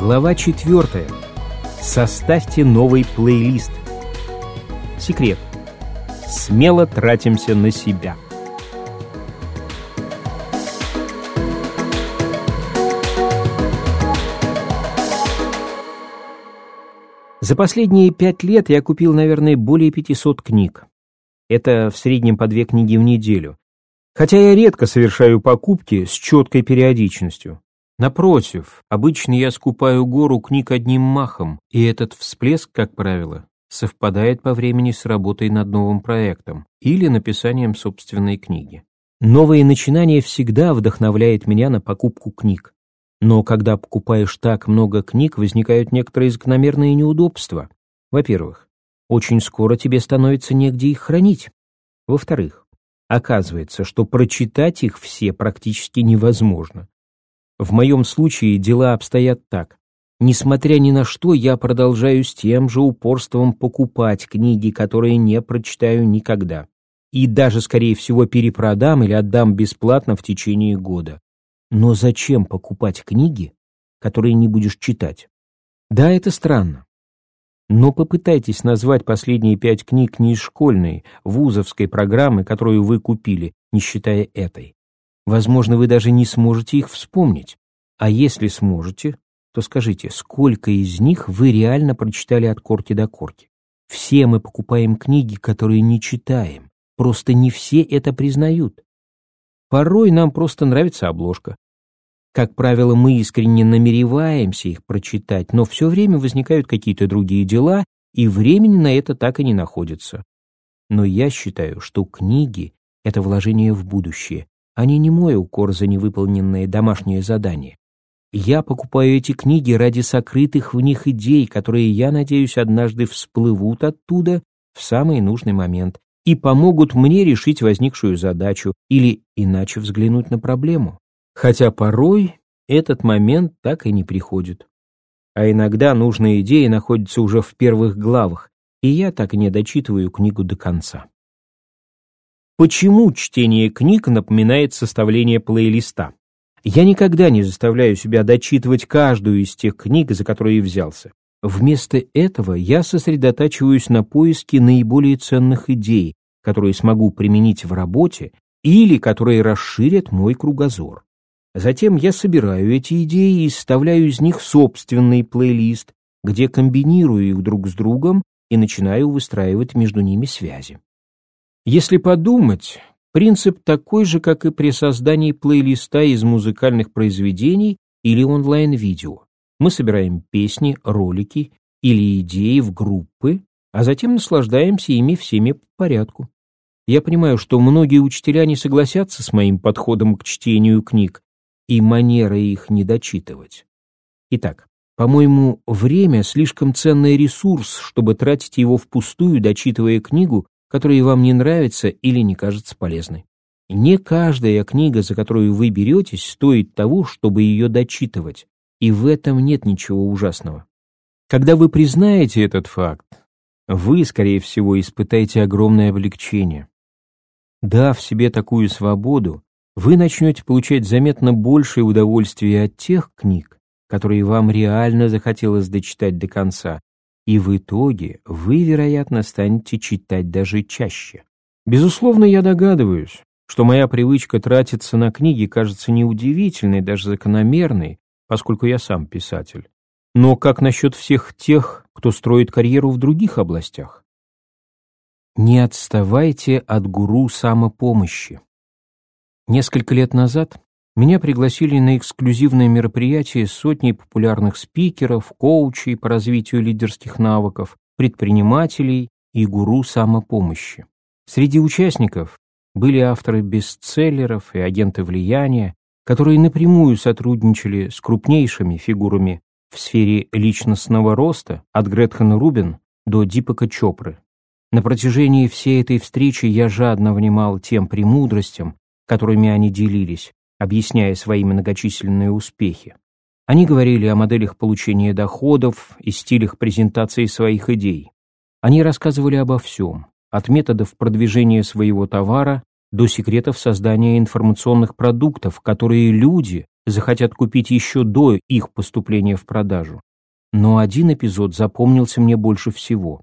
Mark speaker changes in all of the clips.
Speaker 1: Глава 4. Составьте новый плейлист. Секрет. Смело тратимся на себя. За последние пять лет я купил, наверное, более 500 книг. Это в среднем по две книги в неделю. Хотя я редко совершаю покупки с четкой периодичностью. Напротив, обычно я скупаю гору книг одним махом, и этот всплеск, как правило, совпадает по времени с работой над новым проектом или написанием собственной книги. Новые начинания всегда вдохновляет меня на покупку книг. Но когда покупаешь так много книг, возникают некоторые закономерные неудобства. Во-первых, очень скоро тебе становится негде их хранить. Во-вторых, оказывается, что прочитать их все практически невозможно. В моем случае дела обстоят так. Несмотря ни на что, я продолжаю с тем же упорством покупать книги, которые не прочитаю никогда. И даже, скорее всего, перепродам или отдам бесплатно в течение года. Но зачем покупать книги, которые не будешь читать? Да, это странно. Но попытайтесь назвать последние пять книг не из школьной, вузовской программы, которую вы купили, не считая этой. Возможно, вы даже не сможете их вспомнить. А если сможете, то скажите, сколько из них вы реально прочитали от корки до корки? Все мы покупаем книги, которые не читаем. Просто не все это признают. Порой нам просто нравится обложка. Как правило, мы искренне намереваемся их прочитать, но все время возникают какие-то другие дела, и времени на это так и не находится. Но я считаю, что книги — это вложение в будущее, они не мой укор за невыполненные домашние задания. Я покупаю эти книги ради сокрытых в них идей, которые, я надеюсь, однажды всплывут оттуда в самый нужный момент и помогут мне решить возникшую задачу или иначе взглянуть на проблему. Хотя порой этот момент так и не приходит. А иногда нужная идея находится уже в первых главах, и я так и не дочитываю книгу до конца. Почему чтение книг напоминает составление плейлиста? Я никогда не заставляю себя дочитывать каждую из тех книг, за которые взялся. Вместо этого я сосредотачиваюсь на поиске наиболее ценных идей, которые смогу применить в работе или которые расширят мой кругозор. Затем я собираю эти идеи и составляю из них собственный плейлист, где комбинирую их друг с другом и начинаю выстраивать между ними связи. Если подумать, принцип такой же, как и при создании плейлиста из музыкальных произведений или онлайн-видео. Мы собираем песни, ролики или идеи в группы, а затем наслаждаемся ими всеми по порядку. Я понимаю, что многие учителя не согласятся с моим подходом к чтению книг и манерой их не дочитывать. Итак, по-моему, время слишком ценный ресурс, чтобы тратить его впустую, дочитывая книгу, которые вам не нравятся или не кажутся полезной. Не каждая книга, за которую вы беретесь, стоит того, чтобы ее дочитывать, и в этом нет ничего ужасного. Когда вы признаете этот факт, вы, скорее всего, испытаете огромное облегчение. Дав себе такую свободу, вы начнете получать заметно большее удовольствие от тех книг, которые вам реально захотелось дочитать до конца, и в итоге вы, вероятно, станете читать даже чаще. Безусловно, я догадываюсь, что моя привычка тратиться на книги кажется неудивительной, даже закономерной, поскольку я сам писатель. Но как насчет всех тех, кто строит карьеру в других областях? Не отставайте от гуру самопомощи. Несколько лет назад меня пригласили на эксклюзивное мероприятие с сотней популярных спикеров, коучей по развитию лидерских навыков, предпринимателей и гуру самопомощи. Среди участников были авторы бестселлеров и агенты влияния, которые напрямую сотрудничали с крупнейшими фигурами в сфере личностного роста от Гретхена Рубин до Дипака Чопры. На протяжении всей этой встречи я жадно внимал тем премудростям, которыми они делились, объясняя свои многочисленные успехи. Они говорили о моделях получения доходов и стилях презентации своих идей. Они рассказывали обо всем, от методов продвижения своего товара до секретов создания информационных продуктов, которые люди захотят купить еще до их поступления в продажу. Но один эпизод запомнился мне больше всего.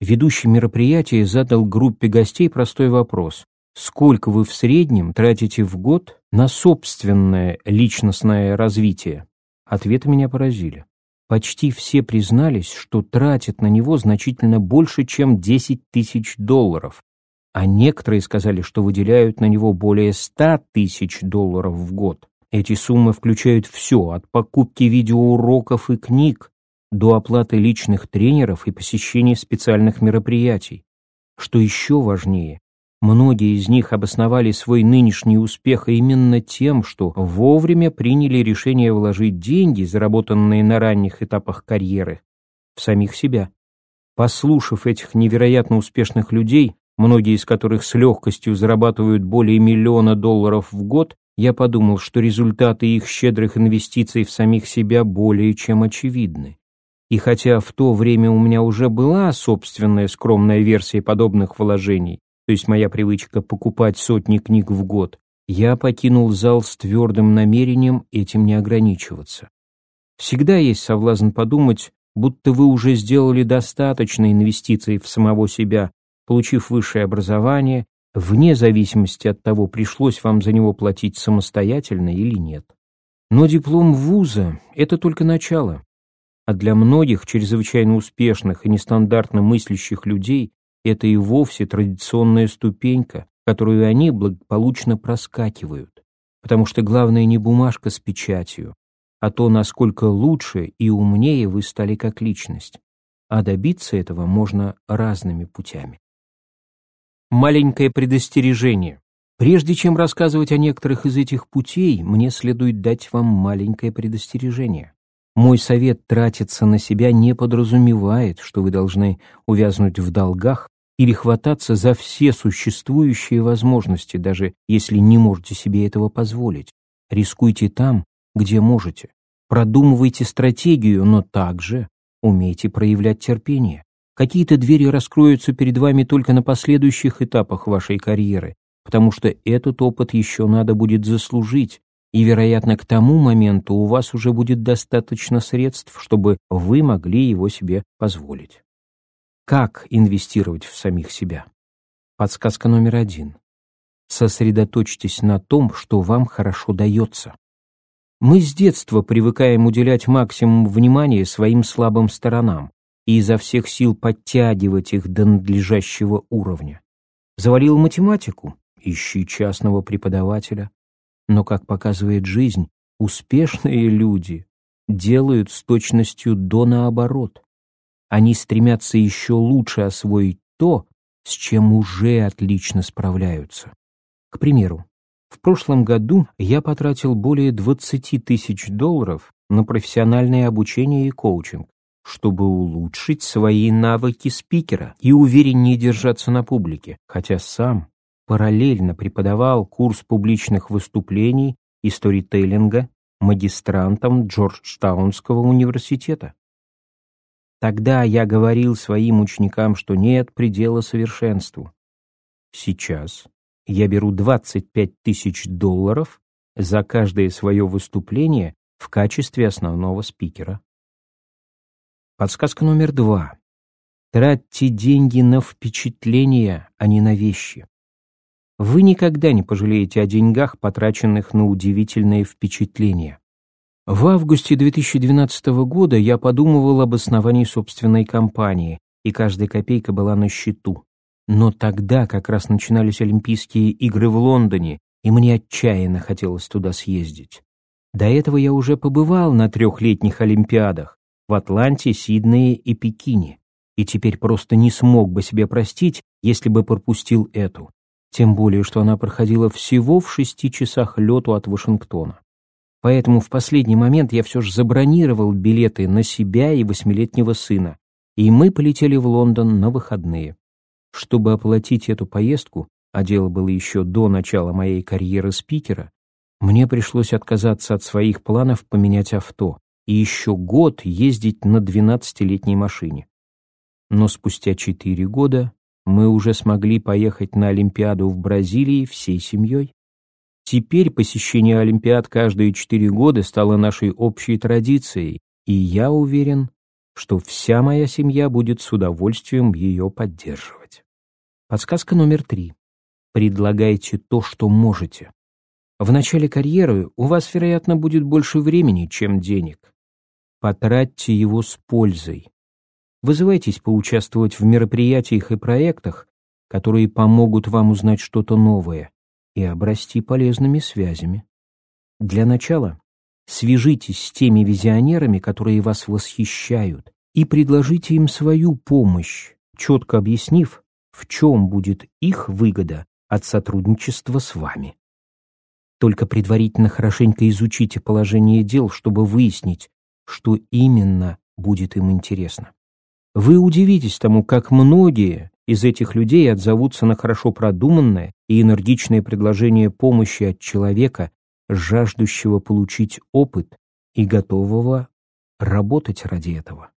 Speaker 1: Ведущий мероприятия задал группе гостей простой вопрос. Сколько вы в среднем тратите в год на собственное личностное развитие? Ответы меня поразили. Почти все признались, что тратят на него значительно больше, чем 10 тысяч долларов, а некоторые сказали, что выделяют на него более 100 тысяч долларов в год. Эти суммы включают все, от покупки видеоуроков и книг до оплаты личных тренеров и посещения специальных мероприятий. Что еще важнее, многие из них обосновали свой нынешний успех именно тем, что вовремя приняли решение вложить деньги, заработанные на ранних этапах карьеры, в самих себя. Послушав этих невероятно успешных людей, многие из которых с легкостью зарабатывают более миллиона долларов в год, я подумал, что результаты их щедрых инвестиций в самих себя более чем очевидны. И хотя в то время у меня уже была собственная скромная версия подобных вложений, то есть моя привычка покупать сотни книг в год, я покинул зал с твердым намерением этим не ограничиваться. Всегда есть соблазн подумать, будто вы уже сделали достаточно инвестиций в самого себя, получив высшее образование вне зависимости от того, пришлось вам за него платить самостоятельно или нет. Но диплом вуза — это только начало. А для многих чрезвычайно успешных и нестандартно мыслящих людей это и вовсе традиционная ступенька, которую они благополучно проскакивают. Потому что главное не бумажка с печатью, а то, насколько лучше и умнее вы стали как личность. А добиться этого можно разными путями маленькое предостережение. Прежде чем рассказывать о некоторых из этих путей, мне следует дать вам маленькое предостережение. Мой совет тратиться на себя не подразумевает, что вы должны увязнуть в долгах или хвататься за все существующие возможности, даже если не можете себе этого позволить. Рискуйте там, где можете. Продумывайте стратегию, но также умейте проявлять терпение. Какие-то двери раскроются перед вами только на последующих этапах вашей карьеры, потому что этот опыт еще надо будет заслужить, и, вероятно, к тому моменту у вас уже будет достаточно средств, чтобы вы могли его себе позволить. Как инвестировать в самих себя? Подсказка номер один. Сосредоточьтесь на том, что вам хорошо дается. Мы с детства привыкаем уделять максимум внимания своим слабым сторонам, и изо всех сил подтягивать их до надлежащего уровня. Завалил математику? Ищи частного преподавателя. Но, как показывает жизнь, успешные люди делают с точностью до наоборот. Они стремятся еще лучше освоить то, с чем уже отлично справляются. К примеру, в прошлом году я потратил более 20 тысяч долларов на профессиональное обучение и коучинг, чтобы улучшить свои навыки спикера и увереннее держаться на публике, хотя сам параллельно преподавал курс публичных выступлений и сторителлинга магистрантом Джорджтаунского университета. Тогда я говорил своим ученикам, что нет предела совершенству. Сейчас я беру 25 тысяч долларов за каждое свое выступление в качестве основного спикера. Подсказка номер два. Тратьте деньги на впечатления, а не на вещи. Вы никогда не пожалеете о деньгах, потраченных на удивительные впечатления. В августе 2012 года я подумывал об основании собственной компании, и каждая копейка была на счету. Но тогда как раз начинались Олимпийские игры в Лондоне, и мне отчаянно хотелось туда съездить. До этого я уже побывал на трехлетних Олимпиадах, в Атланте, Сиднее и Пекине, и теперь просто не смог бы себе простить, если бы пропустил эту. Тем более, что она проходила всего в шести часах лету от Вашингтона. Поэтому в последний момент я все же забронировал билеты на себя и восьмилетнего сына, и мы полетели в Лондон на выходные. Чтобы оплатить эту поездку, а дело было еще до начала моей карьеры спикера, мне пришлось отказаться от своих планов поменять авто, и еще год ездить на 12-летней машине. Но спустя 4 года мы уже смогли поехать на Олимпиаду в Бразилии всей семьей. Теперь посещение Олимпиад каждые четыре года стало нашей общей традицией, и я уверен, что вся моя семья будет с удовольствием ее поддерживать. Подсказка номер три. Предлагайте то, что можете. В начале карьеры у вас, вероятно, будет больше времени, чем денег. Потратьте его с пользой. Вызывайтесь поучаствовать в мероприятиях и проектах, которые помогут вам узнать что-то новое и обрасти полезными связями. Для начала свяжитесь с теми визионерами, которые вас восхищают, и предложите им свою помощь, четко объяснив, в чем будет их выгода от сотрудничества с вами. Только предварительно хорошенько изучите положение дел, чтобы выяснить, что именно будет им интересно. Вы удивитесь тому, как многие из этих людей отзовутся на хорошо продуманное и энергичное предложение помощи от человека, жаждущего получить опыт и готового работать ради этого.